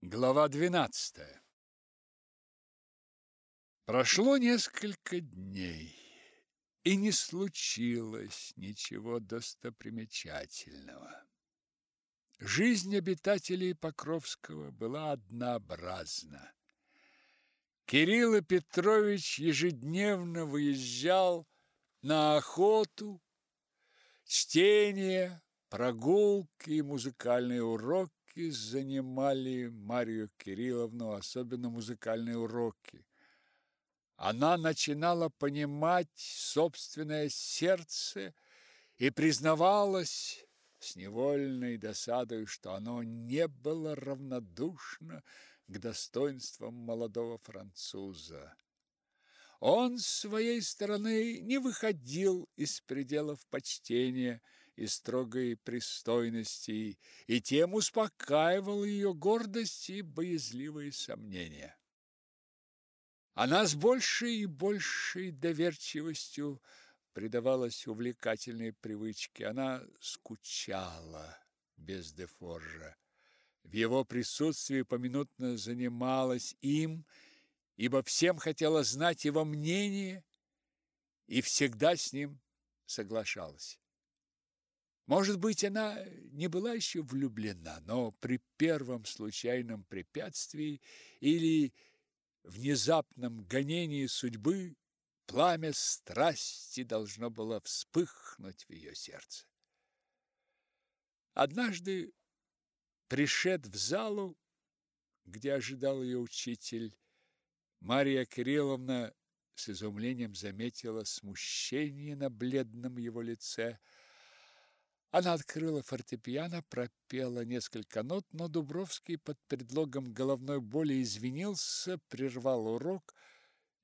Глава двенадцатая. Прошло несколько дней, и не случилось ничего достопримечательного. Жизнь обитателей Покровского была однообразна. Кирилл Петрович ежедневно выезжал на охоту, чтение, прогулки и музыкальные уроки уроки занимали Марию Кирилловну, особенно музыкальные уроки. Она начинала понимать собственное сердце и признавалась с невольной досадой, что оно не было равнодушно к достоинствам молодого француза. Он с своей стороны не выходил из пределов почтения и строгой пристойности, и тем успокаивал ее гордость и боязливые сомнения. Она с большей и большей доверчивостью предавалась увлекательной привычке. Она скучала без Дефоржа. В его присутствии поминутно занималась им, ибо всем хотела знать его мнение и всегда с ним соглашалась. Может быть, она не была еще влюблена, но при первом случайном препятствии или внезапном гонении судьбы пламя страсти должно было вспыхнуть в ее сердце. Однажды, пришед в залу, где ожидал ее учитель, Мария Кирилловна с изумлением заметила смущение на бледном его лице, она открыла фортепиано, пропела несколько нот, но Дубровский под предлогом головной боли извинился, прервал урок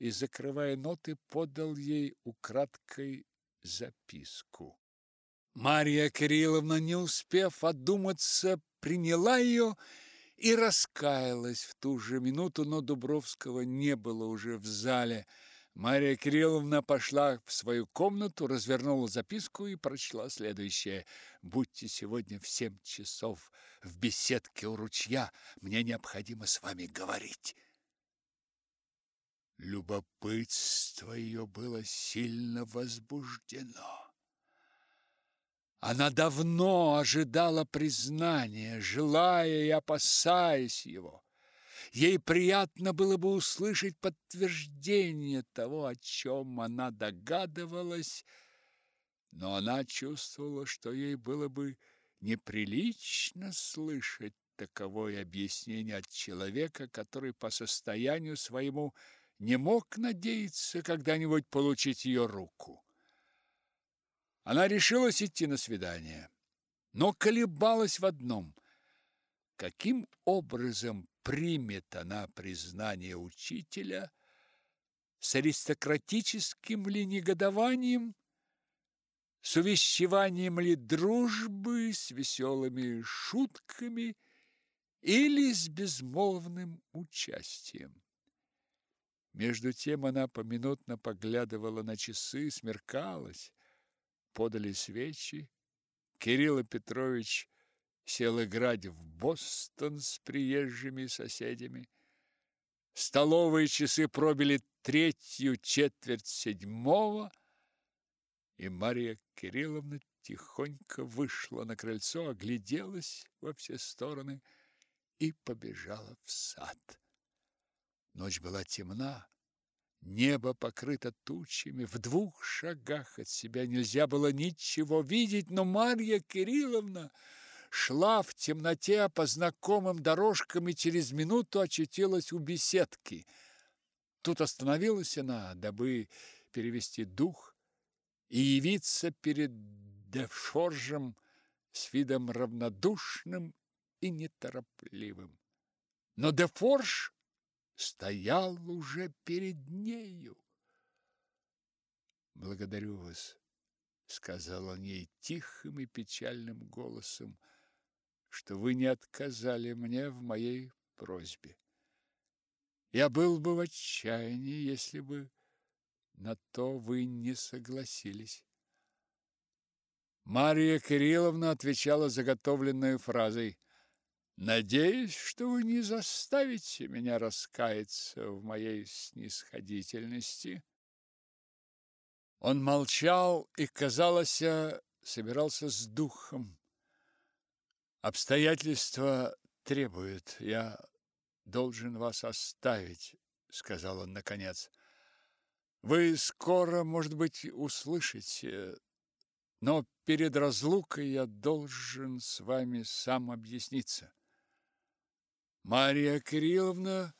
и, закрывая ноты, подал ей украдкой записку. Мария Кирилловна, не успев одуматься, приняла ее и раскаялась в ту же минуту, но Дубровского не было уже в зале – Мария Кирилловна пошла в свою комнату, развернула записку и прочла следующее. «Будьте сегодня в семь часов в беседке у ручья. Мне необходимо с вами говорить». Любопытство ее было сильно возбуждено. Она давно ожидала признания, желая и опасаясь его. Ей приятно было бы услышать подтверждение того, о чем она догадывалась, но она чувствовала, что ей было бы неприлично слышать таковое объяснение от человека, который по состоянию своему не мог надеяться когда-нибудь получить ее руку. Она решилась идти на свидание, но колебалась в одном – каким образом примет она признание учителя с аристократическим ли негодованием, с увещеванием ли дружбы, с веселыми шутками или с безмолвным участием. Между тем она поминутно поглядывала на часы, смеркалась, подали свечи. Кирилл Петрович сел играть в Бостон с приезжими соседями. Столовые часы пробили третью четверть седьмого, и Мария Кирилловна тихонько вышла на крыльцо, огляделась во все стороны и побежала в сад. Ночь была темна, небо покрыто тучами, в двух шагах от себя нельзя было ничего видеть, но Марья Кирилловна шла в темноте по знакомым дорожкам и через минуту очутилась у беседки. Тут остановилась она, дабы перевести дух и явиться перед Девшоржем с видом равнодушным и неторопливым. Но Дефорж стоял уже перед нею. «Благодарю вас», — сказал он ей тихим и печальным голосом, — что вы не отказали мне в моей просьбе. Я был бы в отчаянии, если бы на то вы не согласились. Мария Кирилловна отвечала заготовленной фразой: Надеюсь, что вы не заставите меня раскаяться в моей снисходительности. Он молчал и, казалось, собирался с духом. Обстоятельства требуют. Я должен вас оставить, сказал он наконец. Вы скоро, может быть, услышите, но перед разлукой я должен с вами сам объясниться. Мария Кирилловна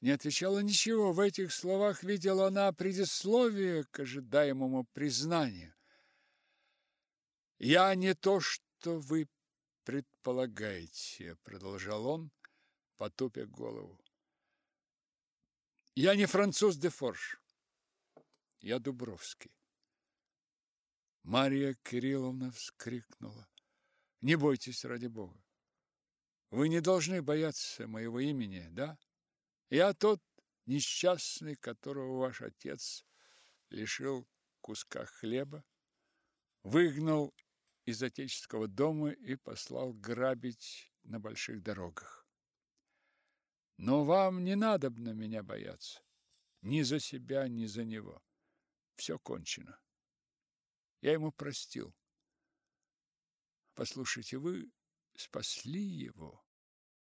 не отвечала ничего. В этих словах видела она предисловие к ожидаемому признанию. «Я не то, что вы предполагаете», — продолжал он, потупя голову. «Я не француз де Форш. Я Дубровский». Мария Кирилловна вскрикнула. «Не бойтесь, ради Бога. Вы не должны бояться моего имени, да? Я тот несчастный, которого ваш отец лишил куска хлеба, выгнал из отеческого дома и послал грабить на больших дорогах. Но вам не надобно меня бояться. Ни за себя, ни за него. Все кончено. Я ему простил. Послушайте, вы спасли его.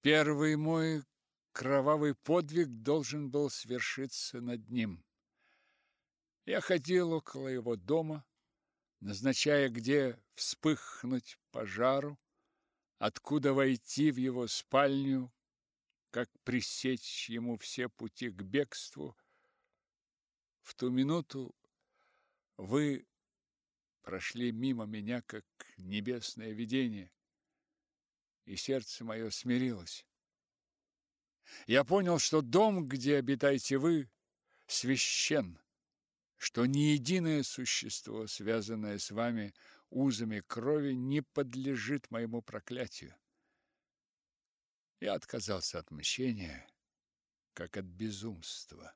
Первый мой кровавый подвиг должен был свершиться над ним. Я ходил около его дома, назначая, где вспыхнуть пожару, откуда войти в его спальню, как пресечь ему все пути к бегству. В ту минуту вы прошли мимо меня, как небесное видение и сердце мое смирилось. Я понял, что дом, где обитаете вы, священ, что ни единое существо, связанное с вами узами крови, не подлежит моему проклятию. Я отказался от мщения, как от безумства.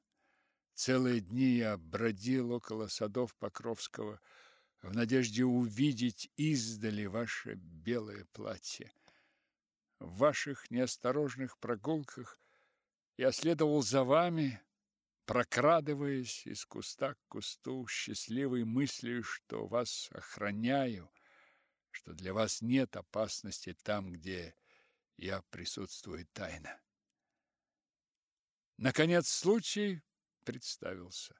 Целые дни я бродил около садов Покровского в надежде увидеть издали ваше белое платье. В ваших неосторожных прогулках я следовал за вами, прокрадываясь из куста к кусту, счастливой мыслью, что вас охраняю, что для вас нет опасности там, где я присутствую тайно. Наконец случай представился.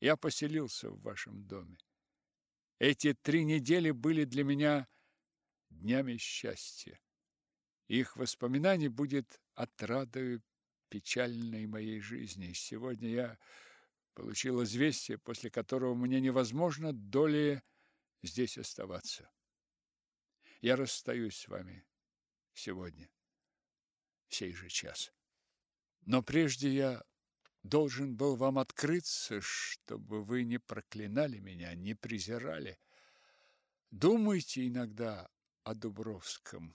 Я поселился в вашем доме. Эти три недели были для меня днями счастья. Их воспоминание будет отрадою печальной моей жизни. Сегодня я получил известие, после которого мне невозможно долее здесь оставаться. Я расстаюсь с вами сегодня, в сей же час. Но прежде я должен был вам открыться, чтобы вы не проклинали меня, не презирали. Думайте иногда о Дубровском.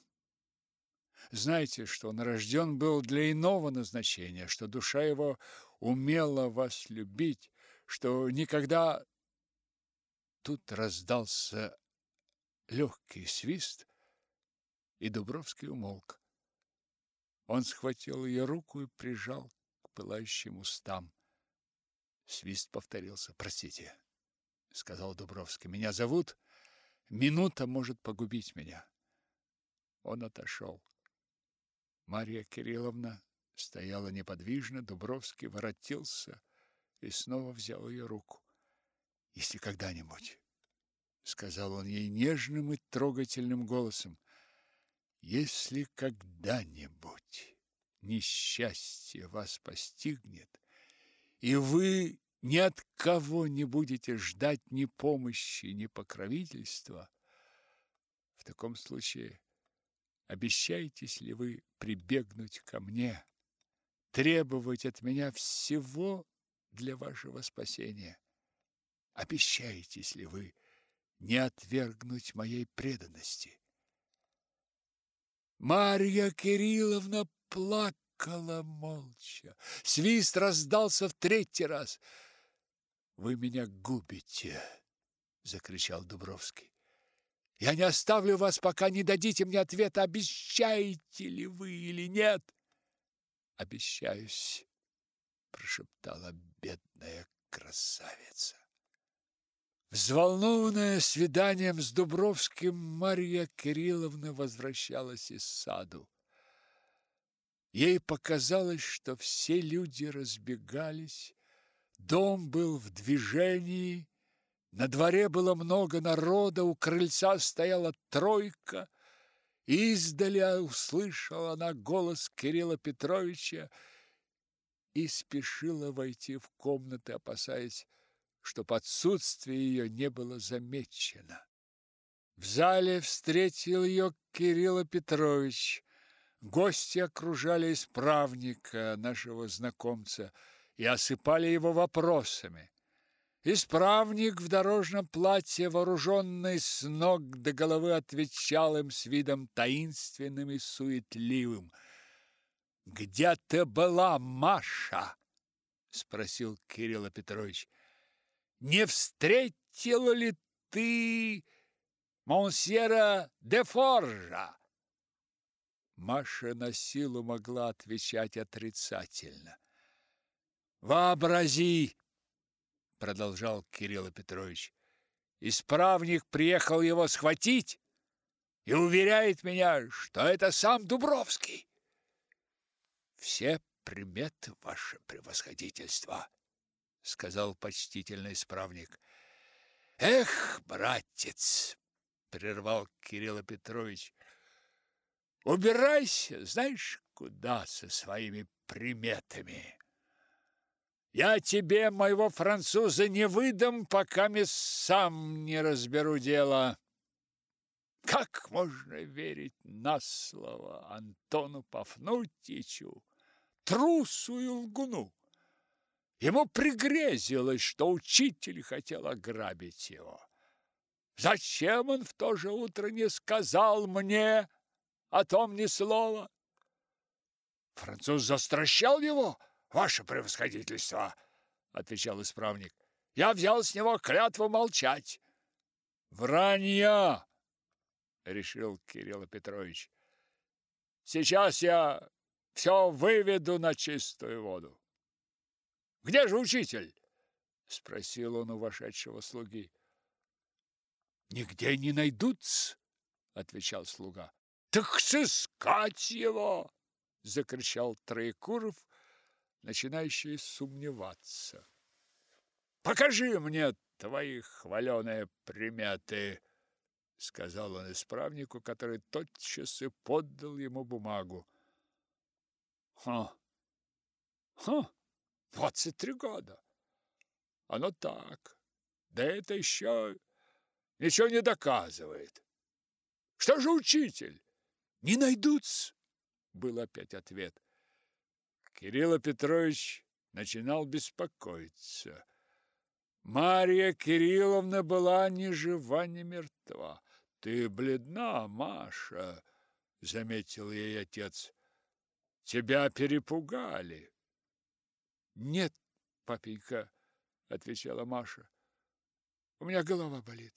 Знайте, что он рожден был для иного назначения, что душа его умела вас любить, что никогда Тут раздался легкий свист, и Дубровский умолк. Он схватил ее руку и прижал к пылающим устам. Свист повторился. «Простите», — сказал Дубровский, — «меня зовут. Минута может погубить меня». Он отошел. Марья Кирилловна стояла неподвижно, Дубровский воротился и снова взял ее руку. «Если когда-нибудь», — сказал он ей нежным и трогательным голосом, «если когда-нибудь несчастье вас постигнет, и вы ни от кого не будете ждать ни помощи, ни покровительства, в таком случае Обещаетесь ли вы прибегнуть ко мне, требовать от меня всего для вашего спасения? Обещаетесь ли вы не отвергнуть моей преданности? Марья Кирилловна плакала молча. Свист раздался в третий раз. «Вы меня губите!» — закричал Дубровский. Я не оставлю вас, пока не дадите мне ответа, обещаете ли вы или нет. Обещаюсь, прошептала бедная красавица. Взволнованная свиданием с Дубровским, Марья Кирилловна возвращалась из саду. Ей показалось, что все люди разбегались, дом был в движении, на дворе было много народа, у крыльца стояла тройка. Издали услышала она голос Кирилла Петровича и спешила войти в комнаты, опасаясь, чтоб отсутствие ее не было замечено. В зале встретил ее Кирилл Петрович. Гости окружали исправника, нашего знакомца, и осыпали его вопросами. Исправник в дорожном платье, вооруженный с ног до головы, отвечал им с видом таинственным и суетливым. «Где ты была, Маша?» – спросил Кирилл Петрович. «Не встретила ли ты монсьера де Форжа?» Маша на силу могла отвечать отрицательно. «Вообрази!» Продолжал Кирилл Петрович. Исправник приехал его схватить и уверяет меня, что это сам Дубровский. Все приметы ваше превосходительство, сказал почтительный исправник. Эх, братец, прервал Кирилл Петрович. Убирайся, знаешь, куда со своими приметами. Я тебе моего француза не выдам, пока я сам не разберу дело. Как можно верить на слово Антону Пафнутичу, трусу и лгуну? Ему пригрезилось, что учитель хотел ограбить его. Зачем он в то же утро не сказал мне о том ни слова? Француз застращал его — Ваше превосходительство, отвечал исправник. Я взял с него клятву молчать. Вранья, решил Кирилл Петрович. Сейчас я все выведу на чистую воду. Где же учитель? спросил он у вошедшего слуги. Нигде не найдутся, отвечал слуга. Так сыскать его, закричал Троекуров начинающие сомневаться. «Покажи мне твои хваленые приметы!» сказал он исправнику, который тотчас и поддал ему бумагу. «Ха! Ха! Двадцать три года! Оно так! Да это еще ничего не доказывает! Что же учитель? Не найдутся!» Был опять ответ. Кирилл Петрович начинал беспокоиться. Марья Кирилловна была ни жива, ни мертва. Ты бледна, Маша, заметил ей отец. Тебя перепугали. Нет, папенька, отвечала Маша. У меня голова болит.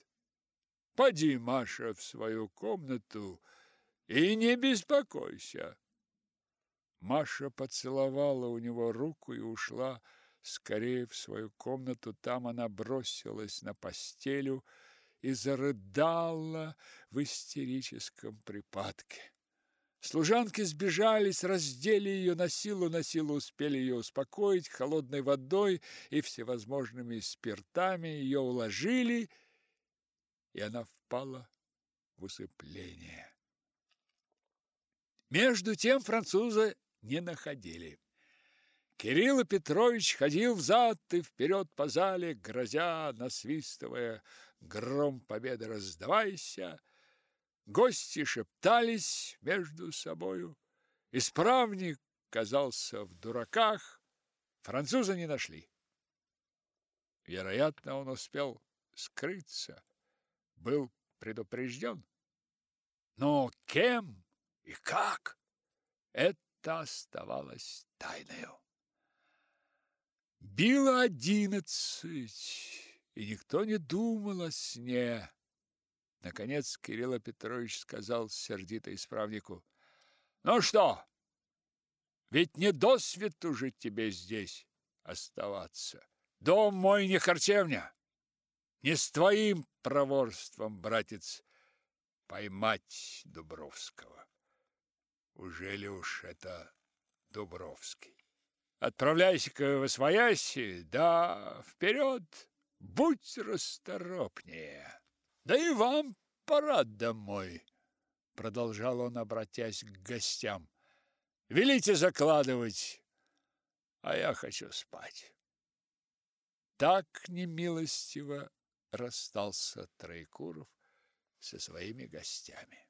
Поди, Маша, в свою комнату и не беспокойся. Маша поцеловала у него руку и ушла скорее в свою комнату. Там она бросилась на постелю и зарыдала в истерическом припадке. Служанки сбежались, раздели ее на силу, на силу успели ее успокоить холодной водой и всевозможными спиртами, ее уложили, и она впала в усыпление. Между тем французы не находили. Кирилл Петрович ходил взад и вперед по зале, грозя, насвистывая «Гром победы раздавайся!» Гости шептались между собою. Исправник казался в дураках. Француза не нашли. Вероятно, он успел скрыться, был предупрежден. Но кем и как? Это это оставалось тайною. Било одиннадцать, и никто не думал о сне. Наконец Кирилл Петрович сказал сердито исправнику: "Ну что? Ведь не до свету же тебе здесь оставаться. Дом мой не харчевня. Не с твоим проворством, братец, поймать Дубровского. Уже ли уж это Дубровский? Отправляйся-ка в Освояси, да вперед, будь расторопнее. Да и вам пора домой, продолжал он, обратясь к гостям. Велите закладывать, а я хочу спать. Так немилостиво расстался Троекуров со своими гостями.